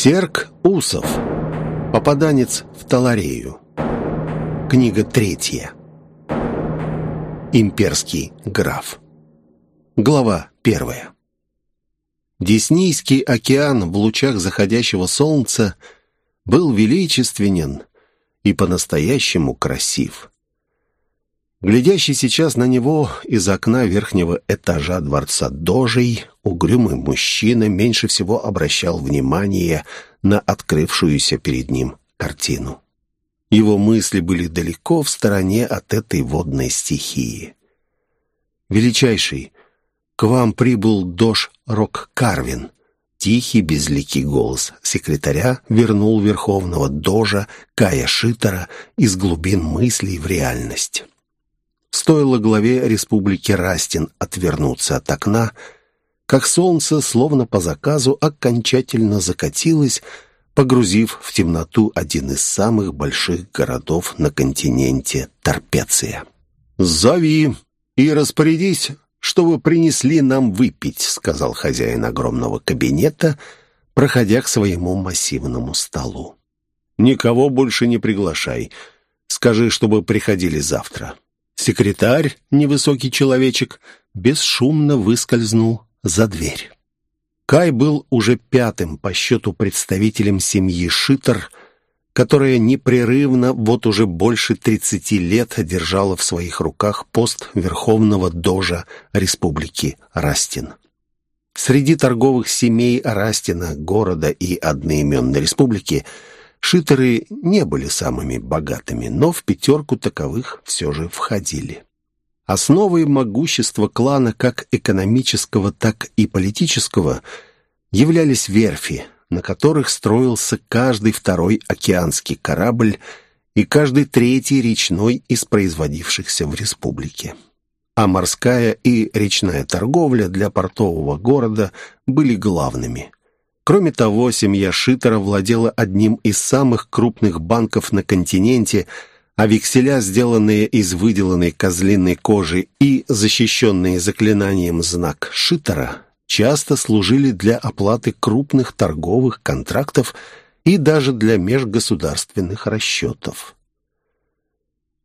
Серк Усов. Попаданец в Таларею. Книга третья. Имперский граф. Глава первая. Деснийский океан в лучах заходящего солнца был величественен и по-настоящему красив. Глядящий сейчас на него из окна верхнего этажа дворца Дожей, угрюмый мужчина меньше всего обращал внимание на открывшуюся перед ним картину. Его мысли были далеко в стороне от этой водной стихии. «Величайший, к вам прибыл Дож Рок Карвин», Тихий, безликий голос секретаря вернул верховного дожа Кая Шитера из глубин мыслей в реальность. Стоило главе республики Растин отвернуться от окна, как солнце, словно по заказу, окончательно закатилось, погрузив в темноту один из самых больших городов на континенте Торпеция. «Зови и распорядись, чтобы принесли нам выпить», сказал хозяин огромного кабинета, проходя к своему массивному столу. «Никого больше не приглашай. Скажи, чтобы приходили завтра». Секретарь, невысокий человечек, бесшумно выскользнул за дверь. Кай был уже пятым по счету представителем семьи Шитер, которая непрерывно вот уже больше 30 лет держала в своих руках пост верховного дожа Республики Растин. Среди торговых семей Растина, города и одноименной республики – Шитеры не были самыми богатыми, но в пятерку таковых все же входили. Основой могущества клана как экономического, так и политического являлись верфи, на которых строился каждый второй океанский корабль и каждый третий речной из производившихся в республике. А морская и речная торговля для портового города были главными – Кроме того, семья Шитера владела одним из самых крупных банков на континенте, а векселя, сделанные из выделанной козлиной кожи и защищенные заклинанием знак Шитера, часто служили для оплаты крупных торговых контрактов и даже для межгосударственных расчетов.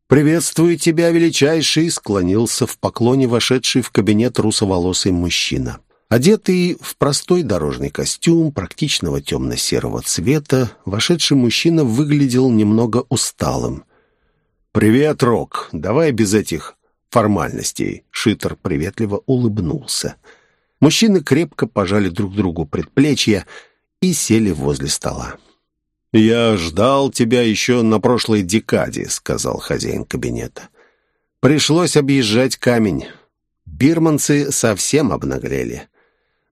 «Приветствую тебя, величайший!» — склонился в поклоне вошедший в кабинет русоволосый мужчина. Одетый в простой дорожный костюм практичного темно-серого цвета, вошедший мужчина выглядел немного усталым. «Привет, Рок. Давай без этих формальностей». Шитер приветливо улыбнулся. Мужчины крепко пожали друг другу предплечья и сели возле стола. «Я ждал тебя еще на прошлой декаде», — сказал хозяин кабинета. «Пришлось объезжать камень. Бирманцы совсем обнаглели.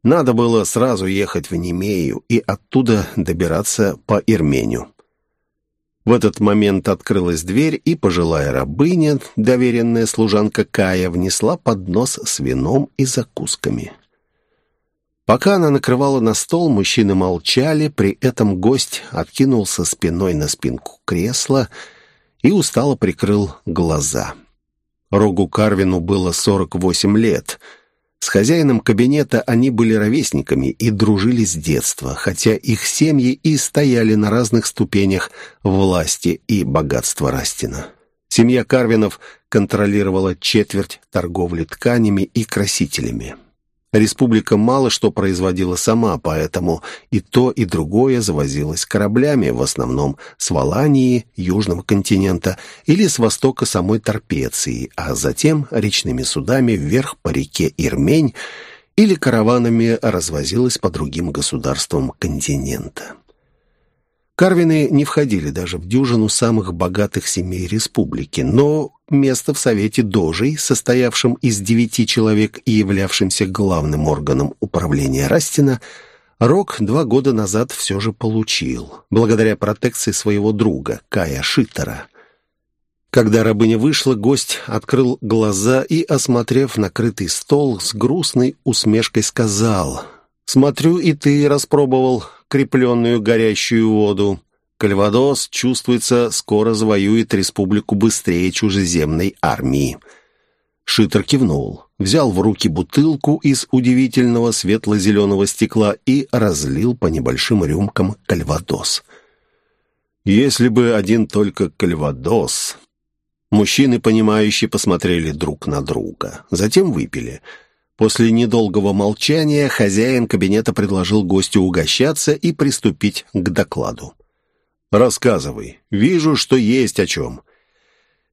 Надо было сразу ехать в Немею и оттуда добираться по Ирменю. В этот момент открылась дверь, и пожилая рабыня, доверенная служанка Кая, внесла поднос с вином и закусками. Пока она накрывала на стол, мужчины молчали, при этом гость откинулся спиной на спинку кресла и устало прикрыл глаза. Рогу Карвину было 48 лет — с хозяином кабинета они были ровесниками и дружили с детства, хотя их семьи и стояли на разных ступенях власти и богатства Растина. Семья Карвинов контролировала четверть торговли тканями и красителями. Республика мало что производила сама, поэтому и то, и другое завозилось кораблями, в основном с Валании, Южного континента или с востока самой Торпеции, а затем речными судами вверх по реке Ирмень или караванами развозилось по другим государствам континента. Карвины не входили даже в дюжину самых богатых семей республики, но место в Совете Дожей, состоявшем из девяти человек и являвшимся главным органом управления Растина, Рок два года назад все же получил, благодаря протекции своего друга, Кая Шиттера. Когда рабыня вышла, гость открыл глаза и, осмотрев накрытый стол, с грустной усмешкой сказал «Смотрю, и ты распробовал крепленную горящую воду. Кальвадос, чувствуется, скоро завоюет республику быстрее чужеземной армии». Шитер кивнул. взял в руки бутылку из удивительного светло-зеленого стекла и разлил по небольшим рюмкам кальвадос. Если бы один только кальвадос... Мужчины, понимающие, посмотрели друг на друга. Затем выпили. После недолгого молчания хозяин кабинета предложил гостю угощаться и приступить к докладу. «Рассказывай. Вижу, что есть о чем».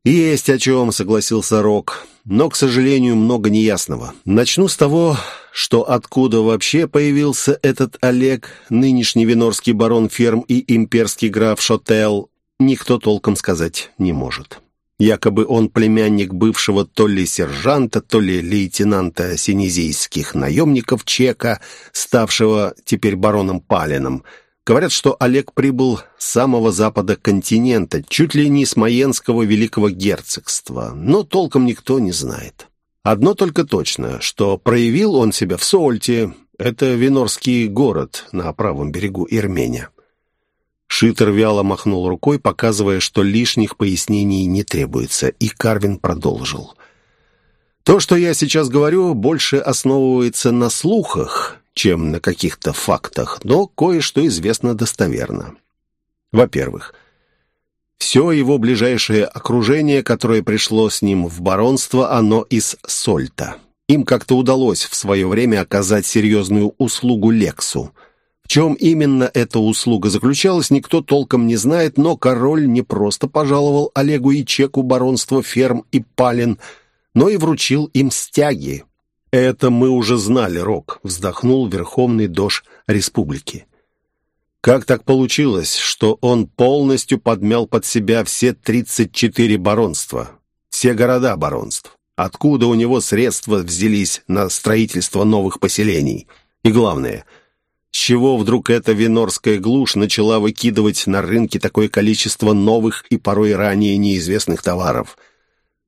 «Есть о чем», — согласился Рок. «Но, к сожалению, много неясного. Начну с того, что откуда вообще появился этот Олег, нынешний винорский барон ферм и имперский граф Шотел, никто толком сказать не может». Якобы он племянник бывшего то ли сержанта, то ли лейтенанта синезийских наемников Чека, ставшего теперь бароном Палином — Говорят, что Олег прибыл с самого запада континента, чуть ли не с Маенского великого герцогства, но толком никто не знает. Одно только точно, что проявил он себя в Сольте, это Винорский город на правом берегу Ирмения. Шитер вяло махнул рукой, показывая, что лишних пояснений не требуется, и Карвин продолжил. «То, что я сейчас говорю, больше основывается на слухах, чем на каких-то фактах, но кое-что известно достоверно. Во-первых, все его ближайшее окружение, которое пришло с ним в баронство, оно из Сольта. Им как-то удалось в свое время оказать серьезную услугу Лексу. Чем именно эта услуга заключалась, никто толком не знает, но король не просто пожаловал Олегу и Чеку баронство ферм и пален, но и вручил им стяги, «Это мы уже знали, Рок», — вздохнул Верховный Дож Республики. «Как так получилось, что он полностью подмял под себя все 34 баронства, все города баронств? Откуда у него средства взялись на строительство новых поселений? И главное, с чего вдруг эта винорская глушь начала выкидывать на рынке такое количество новых и порой ранее неизвестных товаров?»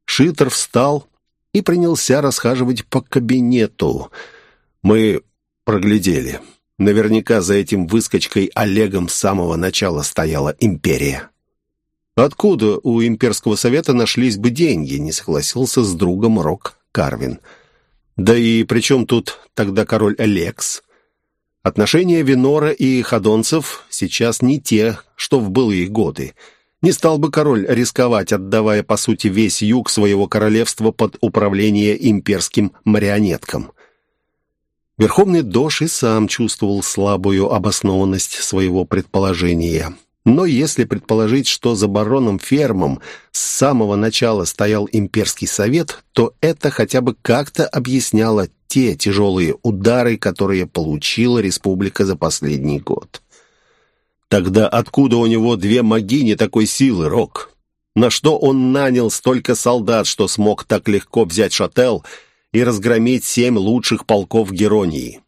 Шитер встал и принялся расхаживать по кабинету. Мы проглядели. Наверняка за этим выскочкой Олегом с самого начала стояла империя. Откуда у имперского совета нашлись бы деньги, не согласился с другом Рок Карвин. Да и при чем тут тогда король Алекс? Отношения Винора и ходонцев сейчас не те, что в былые годы. Не стал бы король рисковать, отдавая, по сути, весь юг своего королевства под управление имперским марионеткам. Верховный Дош и сам чувствовал слабую обоснованность своего предположения. Но если предположить, что за бароном Фермом с самого начала стоял имперский совет, то это хотя бы как-то объясняло те тяжелые удары, которые получила республика за последний год. Тогда откуда у него две могини такой силы, Рок? На что он нанял столько солдат, что смог так легко взять шател и разгромить семь лучших полков Геронии?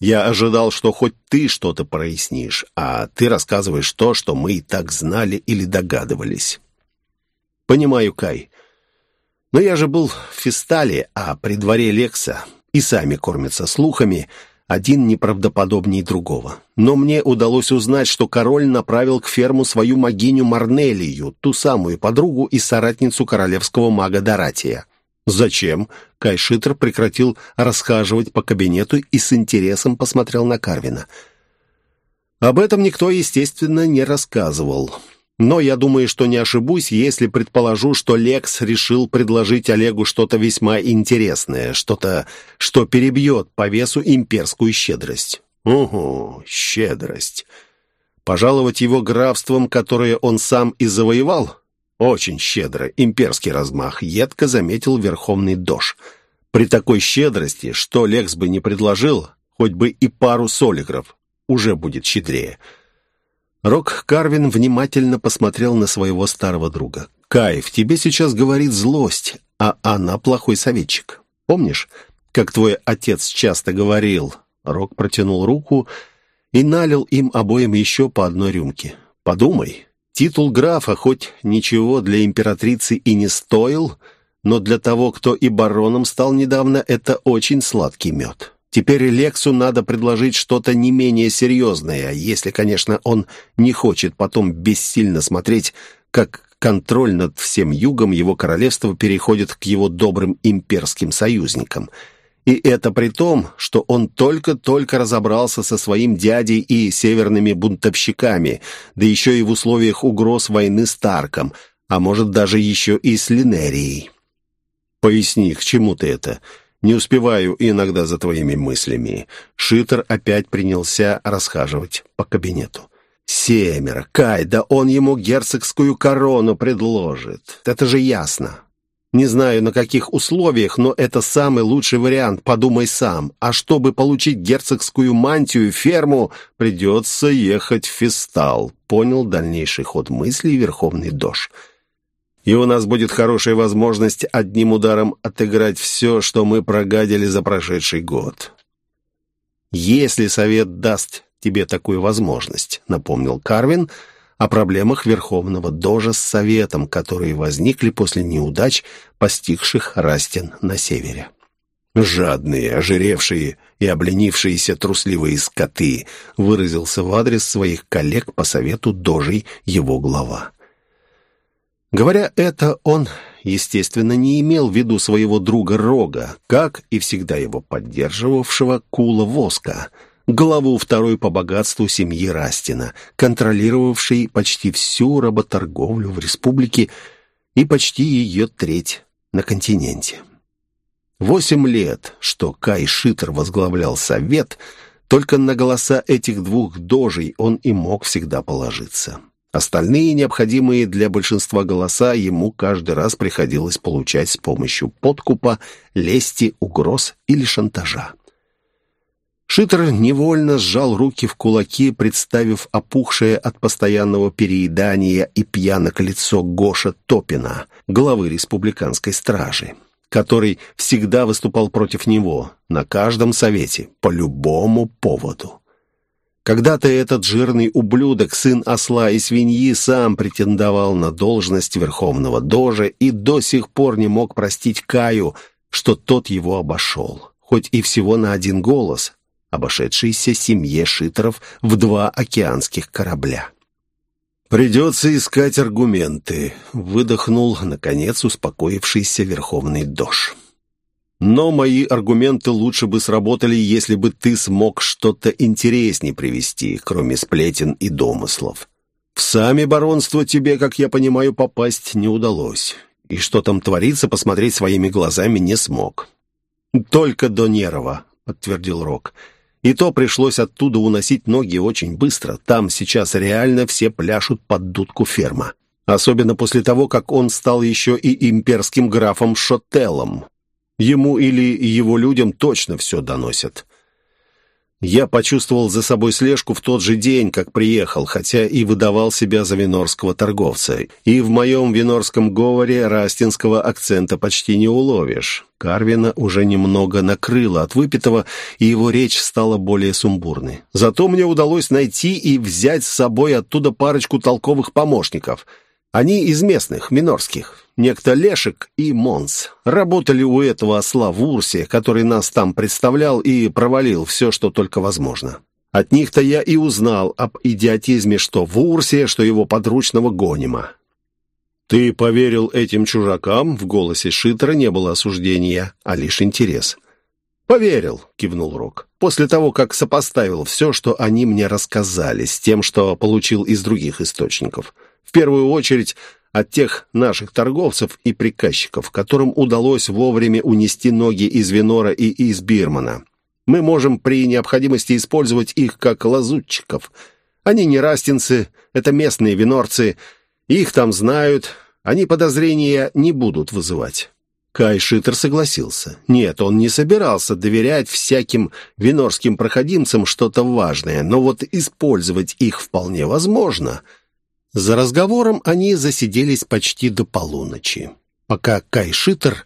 Я ожидал, что хоть ты что-то прояснишь, а ты рассказываешь то, что мы и так знали или догадывались. Понимаю, Кай. Но я же был в Фистале, а при дворе Лекса и сами кормятся слухами — один неправдоподобнее другого. Но мне удалось узнать, что король направил к ферму свою могиню Марнелию, ту самую подругу и соратницу королевского мага Доратия. «Зачем?» Кай Шитер прекратил расхаживать по кабинету и с интересом посмотрел на Карвина. Об этом никто, естественно, не рассказывал. Но я думаю, что не ошибусь, если предположу, что Лекс решил предложить Олегу что-то весьма интересное, что-то, что перебьет по весу имперскую щедрость. Угу, щедрость. Пожаловать его графством, которое он сам и завоевал? Очень щедро, имперский размах, едко заметил Верховный Дож. При такой щедрости, что Лекс бы не предложил, хоть бы и пару солигров, уже будет щедрее. Рок Карвин внимательно посмотрел на своего старого друга. «Кай, в тебе сейчас говорит злость, а она плохой советчик. Помнишь, как твой отец часто говорил?» Рок протянул руку и налил им обоим еще по одной рюмке. «Подумай, титул графа хоть ничего для императрицы и не стоил, но для того, кто и бароном стал недавно, это очень сладкий мед». Теперь Лексу надо предложить что-то не менее серьезное, если, конечно, он не хочет потом бессильно смотреть, как контроль над всем югом его королевства переходит к его добрым имперским союзникам. И это при том, что он только-только разобрался со своим дядей и северными бунтовщиками, да еще и в условиях угроз войны с Тарком, а может даже еще и с Линерией. «Поясни, к чему ты это?» Не успеваю иногда за твоими мыслями». Шитер опять принялся расхаживать по кабинету. «Семеро! Кай, да он ему герцогскую корону предложит. Это же ясно. Не знаю, на каких условиях, но это самый лучший вариант, подумай сам. А чтобы получить герцогскую мантию, ферму, придется ехать в Фистал. Понял дальнейший ход мыслей Верховный Дож и у нас будет хорошая возможность одним ударом отыграть все, что мы прогадили за прошедший год. Если совет даст тебе такую возможность, напомнил Карвин о проблемах Верховного Дожа с советом, которые возникли после неудач, постигших Растин на севере. «Жадные, ожиревшие и обленившиеся трусливые скоты», выразился в адрес своих коллег по совету Дожей его глава. Говоря это, он, естественно, не имел в виду своего друга Рога, как и всегда его поддерживавшего Кула Воска, главу второй по богатству семьи Растина, контролировавшей почти всю работорговлю в республике и почти ее треть на континенте. Восемь лет, что Кай Шитер возглавлял совет, только на голоса этих двух дожей он и мог всегда положиться. Остальные необходимые для большинства голоса ему каждый раз приходилось получать с помощью подкупа, лести, угроз или шантажа. Шитер невольно сжал руки в кулаки, представив опухшее от постоянного переедания и пьянок лицо Гоша Топина, главы республиканской стражи, который всегда выступал против него на каждом совете, по любому поводу. Когда-то этот жирный ублюдок, сын осла и свиньи, сам претендовал на должность верховного дожа и до сих пор не мог простить Каю, что тот его обошел, хоть и всего на один голос, обошедшийся семье шитеров в два океанских корабля. «Придется искать аргументы», — выдохнул, наконец, успокоившийся верховный дож. Но мои аргументы лучше бы сработали, если бы ты смог что-то интереснее привести, кроме сплетен и домыслов. В сами баронства тебе, как я понимаю, попасть не удалось. И что там творится, посмотреть своими глазами не смог. «Только до Нерова», — подтвердил Рок. «И то пришлось оттуда уносить ноги очень быстро. Там сейчас реально все пляшут под дудку ферма. Особенно после того, как он стал еще и имперским графом Шотеллом. Ему или его людям точно все доносят. Я почувствовал за собой слежку в тот же день, как приехал, хотя и выдавал себя за винорского торговца. И в моем винорском говоре растинского акцента почти не уловишь. Карвина уже немного накрыло от выпитого, и его речь стала более сумбурной. Зато мне удалось найти и взять с собой оттуда парочку толковых помощников — они из местных, минорских. Некто Лешек и Монс. Работали у этого осла в Урсе, который нас там представлял и провалил все, что только возможно. От них-то я и узнал об идиотизме что в Урсе, что его подручного гонима. «Ты поверил этим чужакам?» В голосе Шитера не было осуждения, а лишь интерес. «Поверил», — кивнул Рок, «после того, как сопоставил все, что они мне рассказали, с тем, что получил из других источников». В первую очередь от тех наших торговцев и приказчиков, которым удалось вовремя унести ноги из Венора и из Бирмана. Мы можем при необходимости использовать их как лазутчиков. Они не растинцы, это местные винорцы. Их там знают, они подозрения не будут вызывать. Кай Шитер согласился. Нет, он не собирался доверять всяким винорским проходимцам что-то важное, но вот использовать их вполне возможно — за разговором они засиделись почти до полуночи, пока Кай Шитер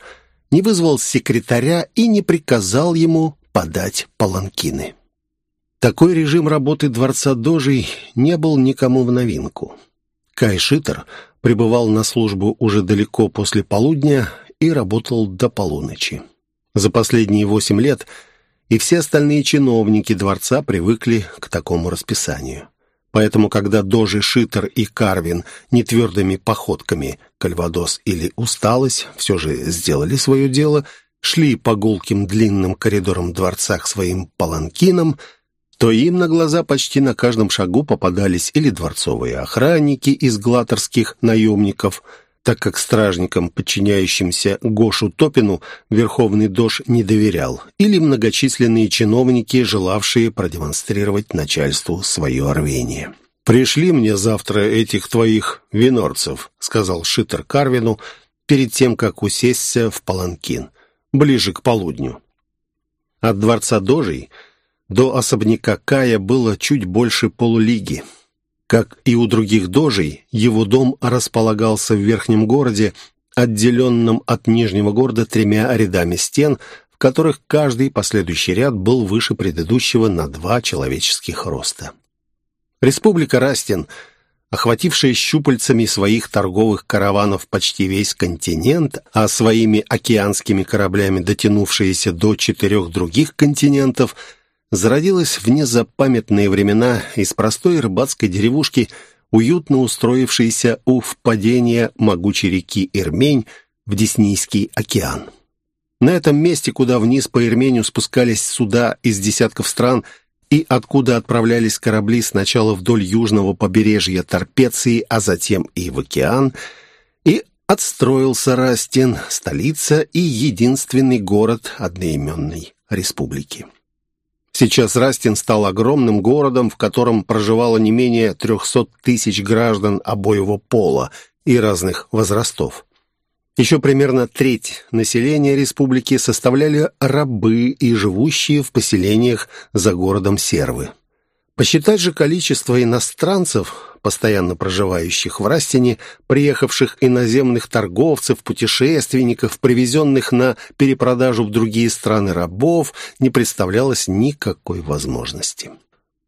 не вызвал секретаря и не приказал ему подать паланкины. Такой режим работы Дворца Дожей не был никому в новинку. Кай Шитер пребывал на службу уже далеко после полудня и работал до полуночи. За последние восемь лет и все остальные чиновники дворца привыкли к такому расписанию. Поэтому, когда Дожи Шитер и Карвин нетвердыми походками, Кальвадос или усталость, все же сделали свое дело, шли по гулким длинным коридорам дворца к своим паланкинам, то им на глаза почти на каждом шагу попадались или дворцовые охранники из глаторских наемников – так как стражникам, подчиняющимся Гошу Топину, Верховный Дож не доверял, или многочисленные чиновники, желавшие продемонстрировать начальству свое рвение. «Пришли мне завтра этих твоих винорцев», — сказал Шитер Карвину перед тем, как усесться в паланкин, ближе к полудню. От дворца Дожей до особняка Кая было чуть больше полулиги — как и у других дожей, его дом располагался в верхнем городе, отделенном от нижнего города тремя рядами стен, в которых каждый последующий ряд был выше предыдущего на два человеческих роста. Республика Растин, охватившая щупальцами своих торговых караванов почти весь континент, а своими океанскими кораблями дотянувшаяся до четырех других континентов – зародилась в незапамятные времена из простой рыбацкой деревушки, уютно устроившейся у впадения могучей реки Ирмень в Деснийский океан. На этом месте, куда вниз по Ирмению спускались суда из десятков стран и откуда отправлялись корабли сначала вдоль южного побережья Торпеции, а затем и в океан, и отстроился Растин, столица и единственный город одноименной республики. Сейчас Растин стал огромным городом, в котором проживало не менее 300 тысяч граждан обоего пола и разных возрастов. Еще примерно треть населения республики составляли рабы и живущие в поселениях за городом сервы. Посчитать же количество иностранцев, постоянно проживающих в Растине, приехавших иноземных торговцев, путешественников, привезенных на перепродажу в другие страны рабов, не представлялось никакой возможности.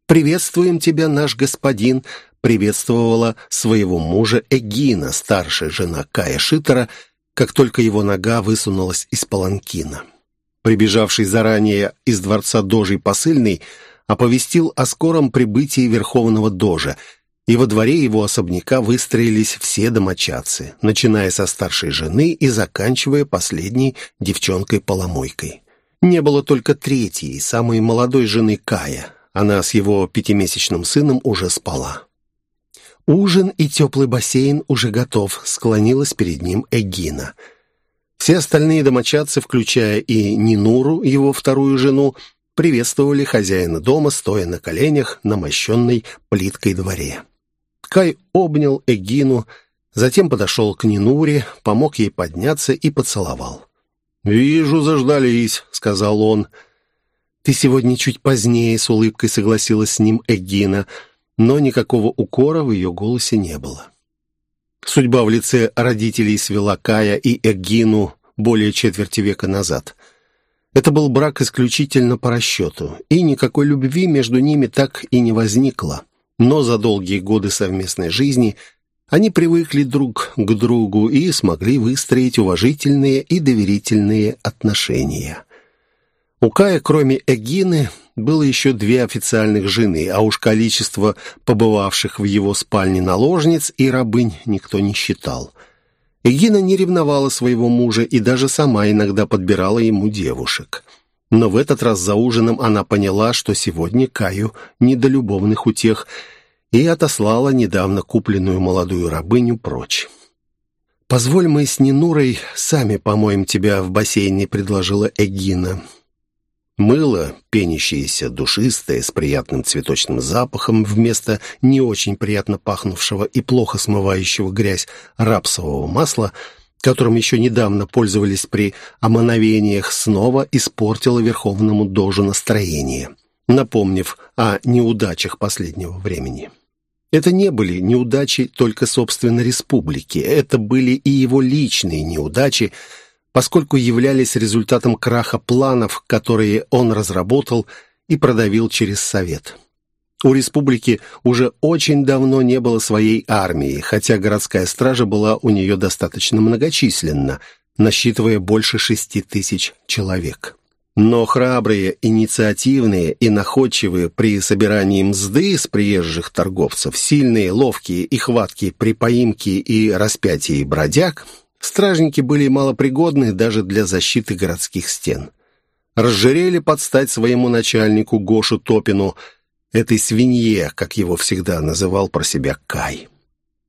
«Приветствуем тебя, наш господин!» приветствовала своего мужа Эгина, старшая жена Кая Шитера, как только его нога высунулась из паланкина. Прибежавший заранее из дворца Дожий посыльный оповестил о скором прибытии Верховного Дожа, и во дворе его особняка выстроились все домочадцы, начиная со старшей жены и заканчивая последней девчонкой-поломойкой. Не было только третьей, самой молодой жены Кая. Она с его пятимесячным сыном уже спала. «Ужин и теплый бассейн уже готов», — склонилась перед ним Эгина. Все остальные домочадцы, включая и Нинуру, его вторую жену, приветствовали хозяина дома, стоя на коленях на мощенной плиткой дворе. Кай обнял Эгину, затем подошел к Нинуре, помог ей подняться и поцеловал. «Вижу, заждались», — сказал он. «Ты сегодня чуть позднее», — с улыбкой согласилась с ним Эгина, но никакого укора в ее голосе не было. Судьба в лице родителей свела Кая и Эгину более четверти века назад. Это был брак исключительно по расчету, и никакой любви между ними так и не возникло. Но за долгие годы совместной жизни они привыкли друг к другу и смогли выстроить уважительные и доверительные отношения. У Кая, кроме Эгины, было еще две официальных жены, а уж количество побывавших в его спальне наложниц и рабынь никто не считал. Эгина не ревновала своего мужа и даже сама иногда подбирала ему девушек. Но в этот раз за ужином она поняла, что сегодня Каю не до любовных утех – и отослала недавно купленную молодую рабыню прочь. «Позволь мы с Нинурой сами помоем тебя в бассейне», — предложила Эгина. Мыло, пенящееся, душистое, с приятным цветочным запахом вместо не очень приятно пахнувшего и плохо смывающего грязь рапсового масла, которым еще недавно пользовались при омановениях, снова испортило верховному дожу настроение, напомнив о неудачах последнего времени. Это не были неудачи только собственно республики, это были и его личные неудачи, поскольку являлись результатом краха планов, которые он разработал и продавил через Совет. У республики уже очень давно не было своей армии, хотя городская стража была у нее достаточно многочисленна, насчитывая больше шести тысяч человек. Но храбрые, инициативные и находчивые при собирании мзды с приезжих торговцев, сильные, ловкие и хваткие при поимке и распятии бродяг, стражники были малопригодны даже для защиты городских стен. Разжирели под стать своему начальнику Гошу Топину, этой свинье, как его всегда называл про себя Кай.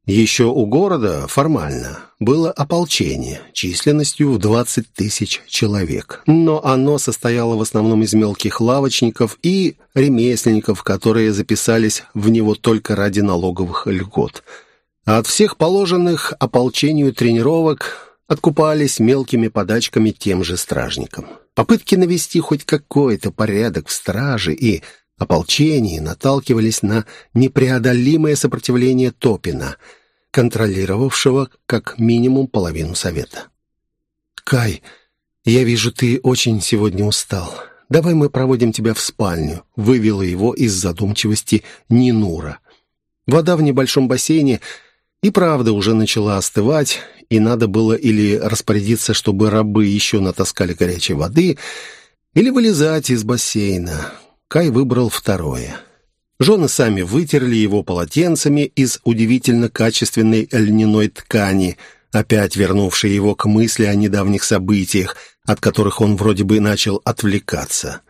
Еще у города формально было ополчение численностью в 20 тысяч человек, но оно состояло в основном из мелких лавочников и ремесленников, которые записались в него только ради налоговых льгот. А от всех положенных ополчению тренировок откупались мелкими подачками тем же стражникам. Попытки навести хоть какой-то порядок в страже и ополчении наталкивались на непреодолимое сопротивление Топина, контролировавшего как минимум половину совета. «Кай, я вижу, ты очень сегодня устал. Давай мы проводим тебя в спальню», — вывела его из задумчивости Нинура. Вода в небольшом бассейне и правда уже начала остывать, и надо было или распорядиться, чтобы рабы еще натаскали горячей воды, или вылезать из бассейна. Кай выбрал второе. Жены сами вытерли его полотенцами из удивительно качественной льняной ткани, опять вернувшей его к мысли о недавних событиях, от которых он вроде бы начал отвлекаться.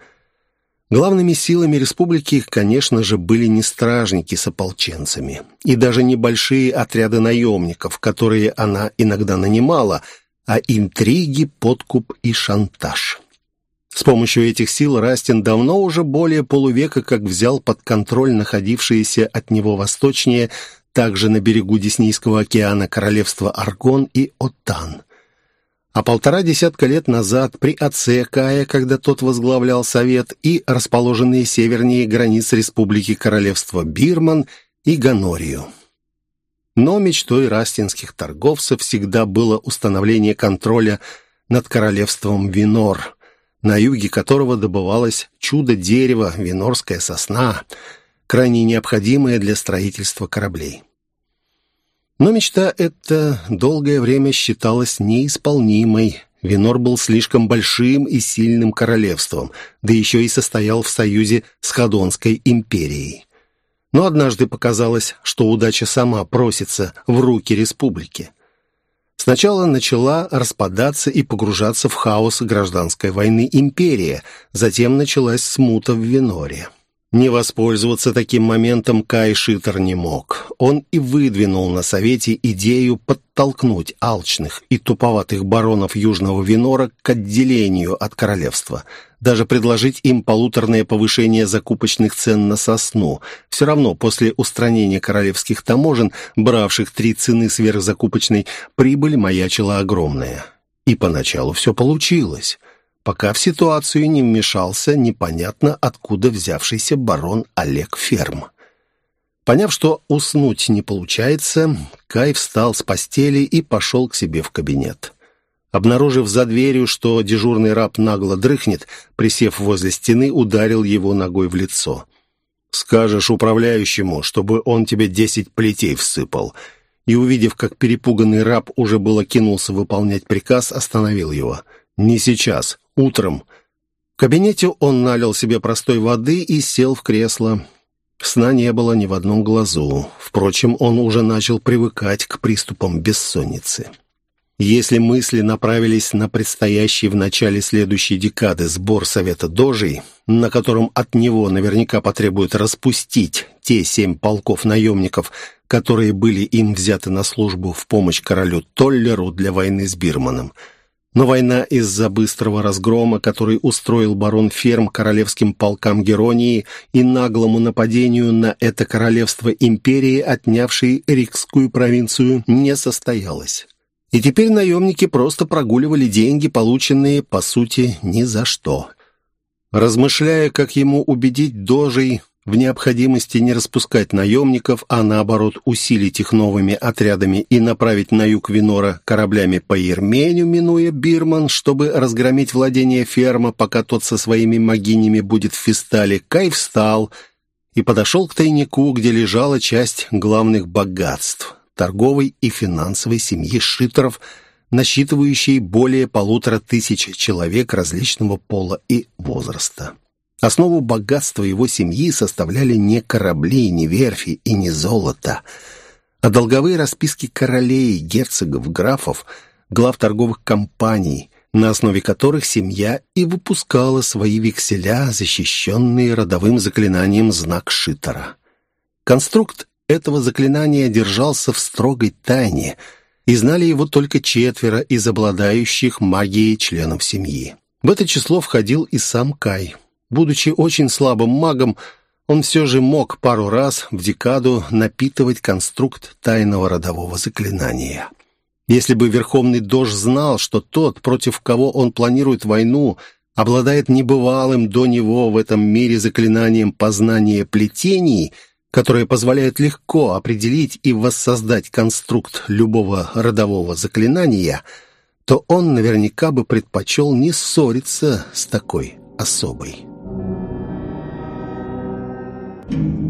Главными силами республики, конечно же, были не стражники с ополченцами, и даже небольшие отряды наемников, которые она иногда нанимала, а интриги, подкуп и шантаж. С помощью этих сил Растин давно уже более полувека как взял под контроль находившиеся от него восточнее, также на берегу Деснийского океана, королевства Аргон и Отан. А полтора десятка лет назад при отце Кая, когда тот возглавлял Совет, и расположенные севернее границ республики королевства Бирман и Ганорию. Но мечтой растинских торговцев всегда было установление контроля над королевством Винор – на юге которого добывалось чудо-дерево, винорская сосна, крайне необходимое для строительства кораблей. Но мечта эта долгое время считалась неисполнимой. Винор был слишком большим и сильным королевством, да еще и состоял в союзе с Ходонской империей. Но однажды показалось, что удача сама просится в руки республики. Сначала начала распадаться и погружаться в хаос гражданской войны империя, затем началась смута в Веноре. Не воспользоваться таким моментом Кай Шитер не мог. Он и выдвинул на Совете идею подтолкнуть алчных и туповатых баронов Южного Винора к отделению от королевства. Даже предложить им полуторное повышение закупочных цен на сосну. Все равно после устранения королевских таможен, бравших три цены сверхзакупочной, прибыль маячила огромная. И поначалу все получилось пока в ситуацию не вмешался непонятно откуда взявшийся барон Олег Ферм. Поняв, что уснуть не получается, Кай встал с постели и пошел к себе в кабинет. Обнаружив за дверью, что дежурный раб нагло дрыхнет, присев возле стены, ударил его ногой в лицо. «Скажешь управляющему, чтобы он тебе десять плетей всыпал». И, увидев, как перепуганный раб уже было кинулся выполнять приказ, остановил его. «Не сейчас. Утром. В кабинете он налил себе простой воды и сел в кресло. Сна не было ни в одном глазу. Впрочем, он уже начал привыкать к приступам бессонницы. Если мысли направились на предстоящий в начале следующей декады сбор Совета Дожей, на котором от него наверняка потребуют распустить те семь полков наемников, которые были им взяты на службу в помощь королю Толлеру для войны с Бирманом – но война из-за быстрого разгрома, который устроил барон Ферм королевским полкам Геронии и наглому нападению на это королевство империи, отнявшей Рикскую провинцию, не состоялась. И теперь наемники просто прогуливали деньги, полученные, по сути, ни за что. Размышляя, как ему убедить дожей в необходимости не распускать наемников, а наоборот усилить их новыми отрядами и направить на юг Винора кораблями по Ерменю, минуя Бирман, чтобы разгромить владение ферма, пока тот со своими могинями будет в Фистале, Кай встал и подошел к тайнику, где лежала часть главных богатств торговой и финансовой семьи Шитеров, насчитывающей более полутора тысяч человек различного пола и возраста. Основу богатства его семьи составляли не корабли, не верфи и не золото, а долговые расписки королей, герцогов, графов, глав торговых компаний, на основе которых семья и выпускала свои векселя, защищенные родовым заклинанием знак Шитера. Конструкт этого заклинания держался в строгой тайне, и знали его только четверо из обладающих магией членов семьи. В это число входил и сам Кай. Будучи очень слабым магом, он все же мог пару раз в декаду напитывать конструкт тайного родового заклинания. Если бы Верховный Дож знал, что тот, против кого он планирует войну, обладает небывалым до него в этом мире заклинанием познания плетений, которое позволяет легко определить и воссоздать конструкт любого родового заклинания, то он наверняка бы предпочел не ссориться с такой особой. Thank you.